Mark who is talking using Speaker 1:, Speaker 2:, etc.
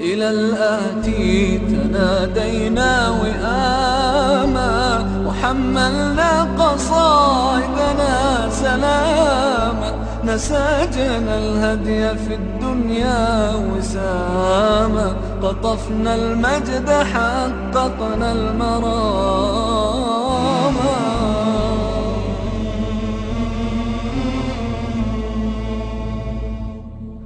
Speaker 1: إلى الآتي تنادينا وآما. وحملنا قصائدنا سلاما. نساجنا الهدي في الدنيا وساما. قطفنا المجد حققنا المرام.